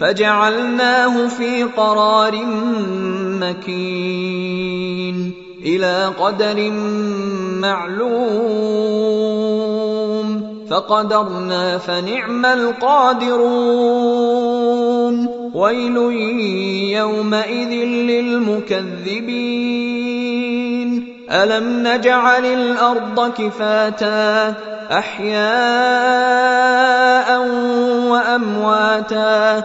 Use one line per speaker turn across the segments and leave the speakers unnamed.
فجعلناه في قرار مكين إلى قدر معلوم فقدرنا فنعم القادرون ويل يومئذ للمكذبين. ألم نجعل الأرض كفاتا أحياء وأمواتا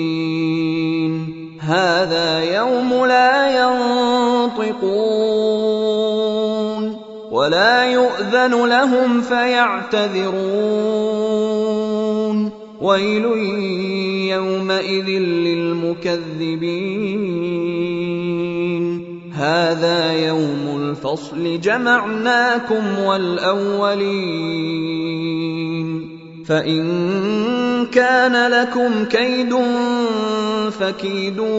هذا يوم لا ينطقون ولا يؤذن لهم فيعتذرون. ويل يومئذ للمكذبين. هذا يوم الفصل. جمعناكم والأولين. فإن كان لكم كيد فكيدون.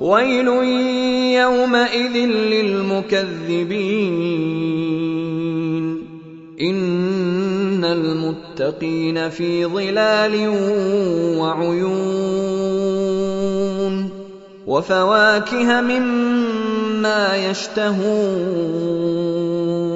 ويل يومئذ للمكذبين. إن المتقين في ظلال وعيون. وفواكه مما يشتهون.